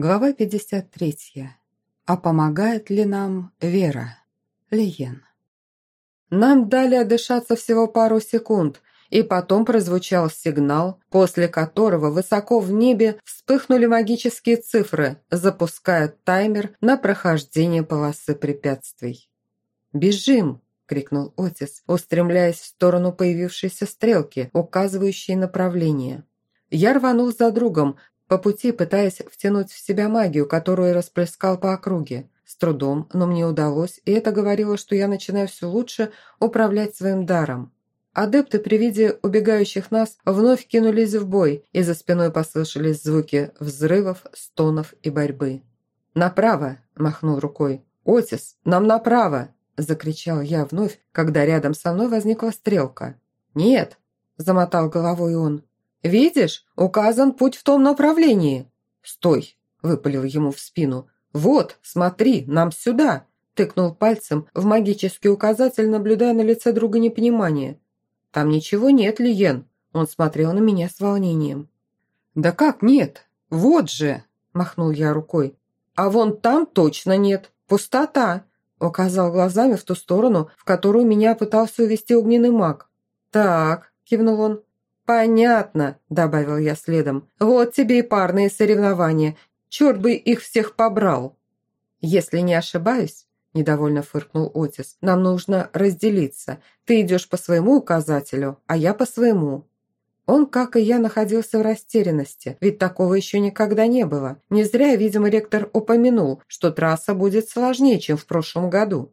Глава 53. А помогает ли нам вера? Лиен. Нам дали отдышаться всего пару секунд, и потом прозвучал сигнал, после которого высоко в небе вспыхнули магические цифры, запуская таймер на прохождение полосы препятствий. «Бежим!» – крикнул Отис, устремляясь в сторону появившейся стрелки, указывающей направление. Я рванул за другом, по пути пытаясь втянуть в себя магию, которую расплескал по округе. С трудом, но мне удалось, и это говорило, что я начинаю все лучше управлять своим даром. Адепты при виде убегающих нас вновь кинулись в бой, и за спиной послышались звуки взрывов, стонов и борьбы. «Направо!» – махнул рукой. «Отис, нам направо!» – закричал я вновь, когда рядом со мной возникла стрелка. «Нет!» – замотал головой он. «Видишь, указан путь в том направлении». «Стой!» – выпалил ему в спину. «Вот, смотри, нам сюда!» – тыкнул пальцем в магический указатель, наблюдая на лице друга непонимание. «Там ничего нет, Лиен!» – он смотрел на меня с волнением. «Да как нет? Вот же!» – махнул я рукой. «А вон там точно нет! Пустота!» – указал глазами в ту сторону, в которую меня пытался увести огненный маг. «Так», – кивнул он, «Понятно», – добавил я следом. «Вот тебе и парные соревнования. Черт бы их всех побрал». «Если не ошибаюсь», – недовольно фыркнул Отис, – «нам нужно разделиться. Ты идешь по своему указателю, а я по своему». Он, как и я, находился в растерянности, ведь такого еще никогда не было. Не зря, видимо, ректор упомянул, что трасса будет сложнее, чем в прошлом году.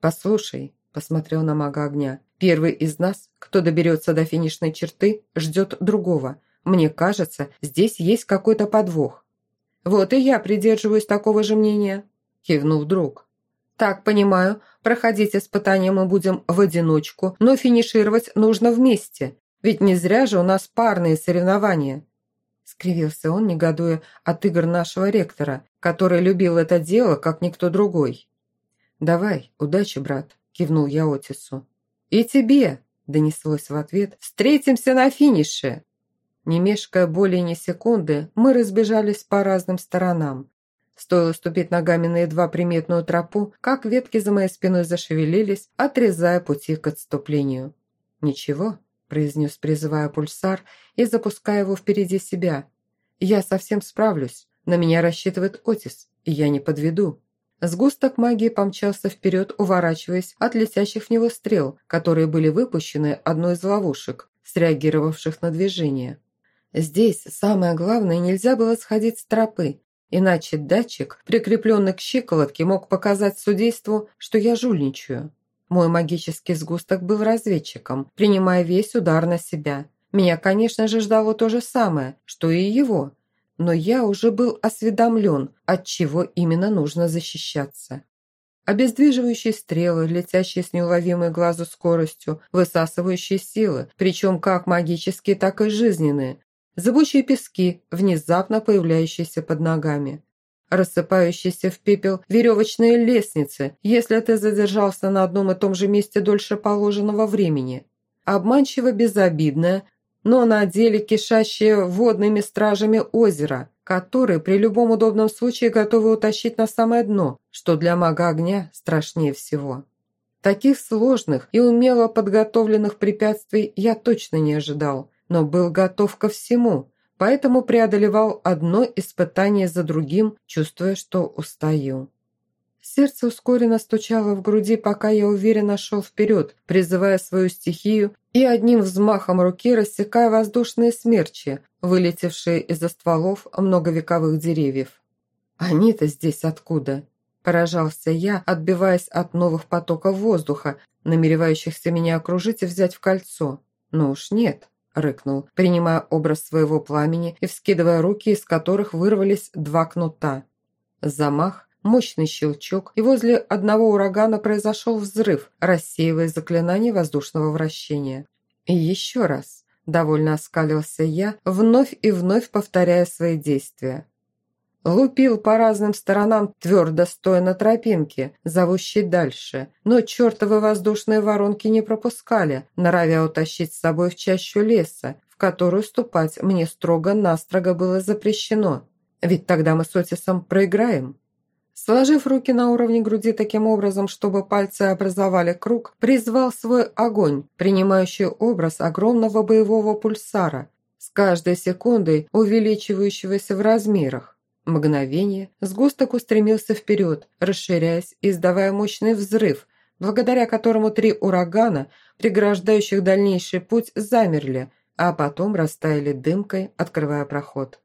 «Послушай», – посмотрел на мага огня, Первый из нас, кто доберется до финишной черты, ждет другого. Мне кажется, здесь есть какой-то подвох. Вот и я придерживаюсь такого же мнения, кивнул друг. Так, понимаю, проходить испытания мы будем в одиночку, но финишировать нужно вместе, ведь не зря же у нас парные соревнования. Скривился он, негодуя от игр нашего ректора, который любил это дело, как никто другой. «Давай, удачи, брат», – кивнул я Отису. «И тебе!» – донеслось в ответ. «Встретимся на финише!» Не мешкая более ни секунды, мы разбежались по разным сторонам. Стоило ступить ногами на едва приметную тропу, как ветки за моей спиной зашевелились, отрезая пути к отступлению. «Ничего», – произнес, призывая пульсар и запуская его впереди себя. «Я совсем справлюсь. На меня рассчитывает Отис, и я не подведу». Сгусток магии помчался вперед, уворачиваясь от летящих в него стрел, которые были выпущены одной из ловушек, среагировавших на движение. Здесь самое главное, нельзя было сходить с тропы, иначе датчик, прикрепленный к щиколотке, мог показать судейству, что я жульничаю. Мой магический сгусток был разведчиком, принимая весь удар на себя. Меня, конечно же, ждало то же самое, что и его, но я уже был осведомлен, от чего именно нужно защищаться. Обездвиживающие стрелы, летящие с неуловимой глазу скоростью, высасывающие силы, причем как магические, так и жизненные, зыбучие пески, внезапно появляющиеся под ногами, рассыпающиеся в пепел веревочные лестницы, если ты задержался на одном и том же месте дольше положенного времени, обманчиво безобидная, но на деле кишащее водными стражами озеро, которые при любом удобном случае готовы утащить на самое дно, что для мага огня страшнее всего. Таких сложных и умело подготовленных препятствий я точно не ожидал, но был готов ко всему, поэтому преодолевал одно испытание за другим, чувствуя, что устаю. Сердце ускоренно стучало в груди, пока я уверенно шел вперед, призывая свою стихию и одним взмахом руки рассекая воздушные смерчи, вылетевшие из-за стволов многовековых деревьев. «Они-то здесь откуда?» – поражался я, отбиваясь от новых потоков воздуха, намеревающихся меня окружить и взять в кольцо. «Ну уж нет», – рыкнул, принимая образ своего пламени и вскидывая руки, из которых вырвались два кнута. Замах, Мощный щелчок, и возле одного урагана произошел взрыв, рассеивая заклинание воздушного вращения. И еще раз. Довольно оскалился я, вновь и вновь повторяя свои действия. Лупил по разным сторонам, твердо стоя на тропинке, зовущей дальше, но чертовы воздушные воронки не пропускали, норовя утащить с собой в чащу леса, в которую ступать мне строго-настрого было запрещено. Ведь тогда мы с Отисом проиграем. Сложив руки на уровне груди таким образом, чтобы пальцы образовали круг, призвал свой огонь, принимающий образ огромного боевого пульсара, с каждой секундой увеличивающегося в размерах. Мгновение сгусток устремился вперед, расширяясь, издавая мощный взрыв, благодаря которому три урагана, преграждающих дальнейший путь, замерли, а потом растаяли дымкой, открывая проход.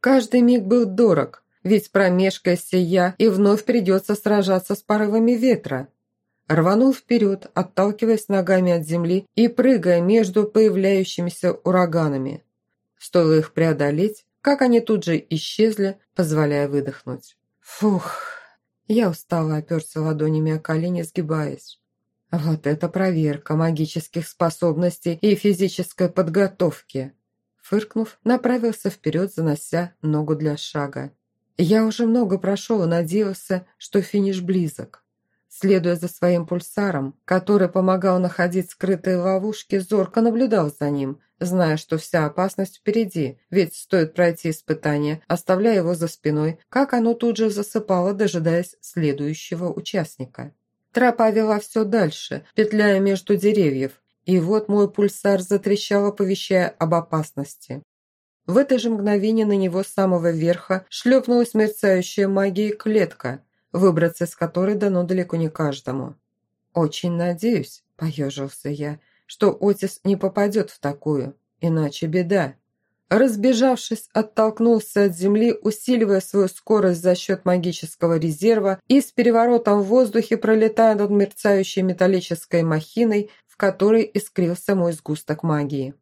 Каждый миг был дорог, ведь промешкаясь я, и вновь придется сражаться с порывами ветра. Рванул вперед, отталкиваясь ногами от земли и прыгая между появляющимися ураганами. Стоило их преодолеть, как они тут же исчезли, позволяя выдохнуть. Фух, я устало оперся ладонями о колени, сгибаясь. Вот это проверка магических способностей и физической подготовки. Фыркнув, направился вперед, занося ногу для шага. Я уже много прошел и надеялся, что финиш близок. Следуя за своим пульсаром, который помогал находить скрытые ловушки, зорко наблюдал за ним, зная, что вся опасность впереди, ведь стоит пройти испытание, оставляя его за спиной, как оно тут же засыпало, дожидаясь следующего участника. Тропа вела все дальше, петляя между деревьев, и вот мой пульсар затрещал, оповещая об опасности. В это же мгновение на него с самого верха шлепнулась мерцающая магией клетка, выбраться из которой дано далеко не каждому. «Очень надеюсь», – поежился я, – «что Отис не попадет в такую, иначе беда». Разбежавшись, оттолкнулся от земли, усиливая свою скорость за счет магического резерва и с переворотом в воздухе пролетая над мерцающей металлической махиной, в которой искрился мой сгусток магии.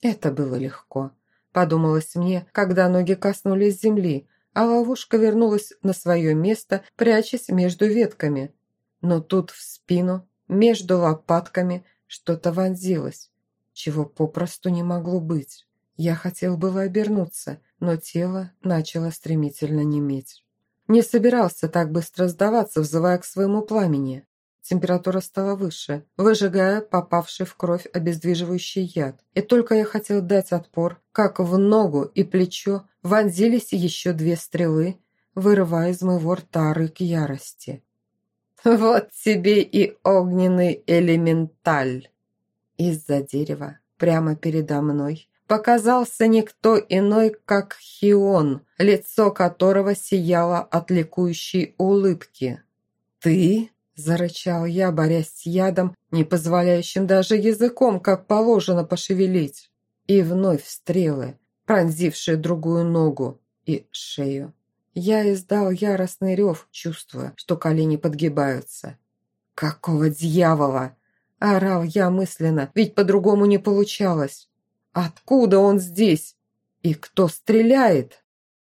Это было легко. Подумалось мне, когда ноги коснулись земли, а ловушка вернулась на свое место, прячась между ветками. Но тут в спину, между лопатками, что-то вонзилось, чего попросту не могло быть. Я хотел было обернуться, но тело начало стремительно неметь. Не собирался так быстро сдаваться, взывая к своему пламени. Температура стала выше, выжигая попавший в кровь обездвиживающий яд. И только я хотел дать отпор, как в ногу и плечо вонзились еще две стрелы, вырывая из моего рта рык ярости. «Вот тебе и огненный элементаль!» Из-за дерева, прямо передо мной, показался никто иной, как Хион, лицо которого сияло от ликующей улыбки. «Ты?» Зарычал я, борясь с ядом, не позволяющим даже языком, как положено, пошевелить. И вновь стрелы, пронзившие другую ногу и шею. Я издал яростный рев, чувствуя, что колени подгибаются. «Какого дьявола?» – орал я мысленно, ведь по-другому не получалось. «Откуда он здесь? И кто стреляет?»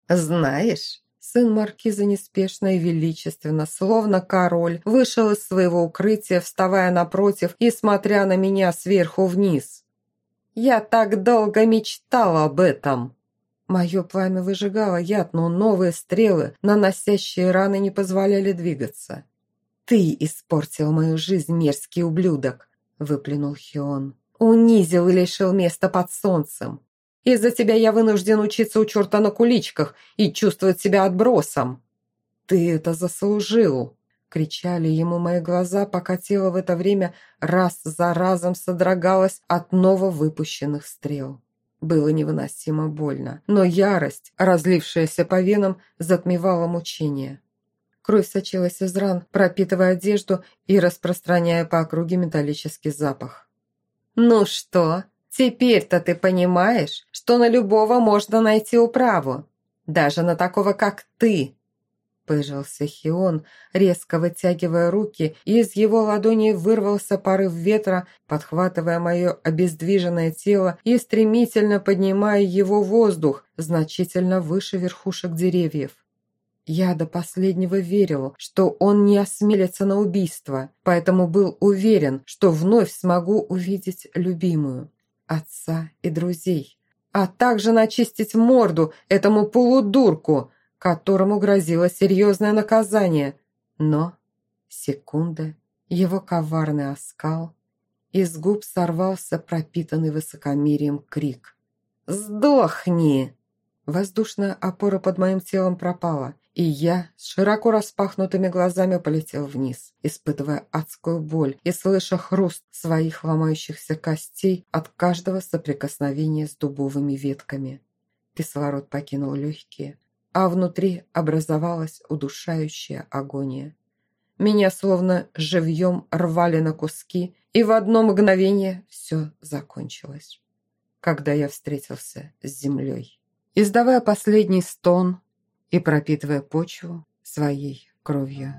«Знаешь, Сын маркиза неспешно и величественно, словно король, вышел из своего укрытия, вставая напротив и смотря на меня сверху вниз. «Я так долго мечтал об этом!» Мое пламя выжигало яд, но новые стрелы, наносящие раны, не позволяли двигаться. «Ты испортил мою жизнь, мерзкий ублюдок!» – выплюнул Хион. «Унизил и лишил места под солнцем. Из-за тебя я вынужден учиться у черта на куличках и чувствовать себя отбросом». «Ты это заслужил!» Кричали ему мои глаза, пока тело в это время раз за разом содрогалось от нововыпущенных стрел. Было невыносимо больно, но ярость, разлившаяся по венам, затмевала мучение. Кровь сочилась из ран, пропитывая одежду и распространяя по округе металлический запах. «Ну что, Теперь-то ты понимаешь, что на любого можно найти управу. Даже на такого, как ты. Пыжился Хион, резко вытягивая руки, и из его ладони вырвался порыв ветра, подхватывая мое обездвиженное тело и стремительно поднимая его воздух, значительно выше верхушек деревьев. Я до последнего верил, что он не осмелится на убийство, поэтому был уверен, что вновь смогу увидеть любимую отца и друзей, а также начистить морду этому полудурку, которому грозило серьезное наказание. Но секунда, его коварный оскал, из губ сорвался пропитанный высокомерием крик. «Сдохни!» Воздушная опора под моим телом пропала, и я с широко распахнутыми глазами полетел вниз, испытывая адскую боль и слыша хруст своих ломающихся костей от каждого соприкосновения с дубовыми ветками. Кислород покинул легкие, а внутри образовалась удушающая агония. Меня словно живьем рвали на куски, и в одно мгновение все закончилось. Когда я встретился с землей. Издавая последний стон, и пропитывая почву своей кровью.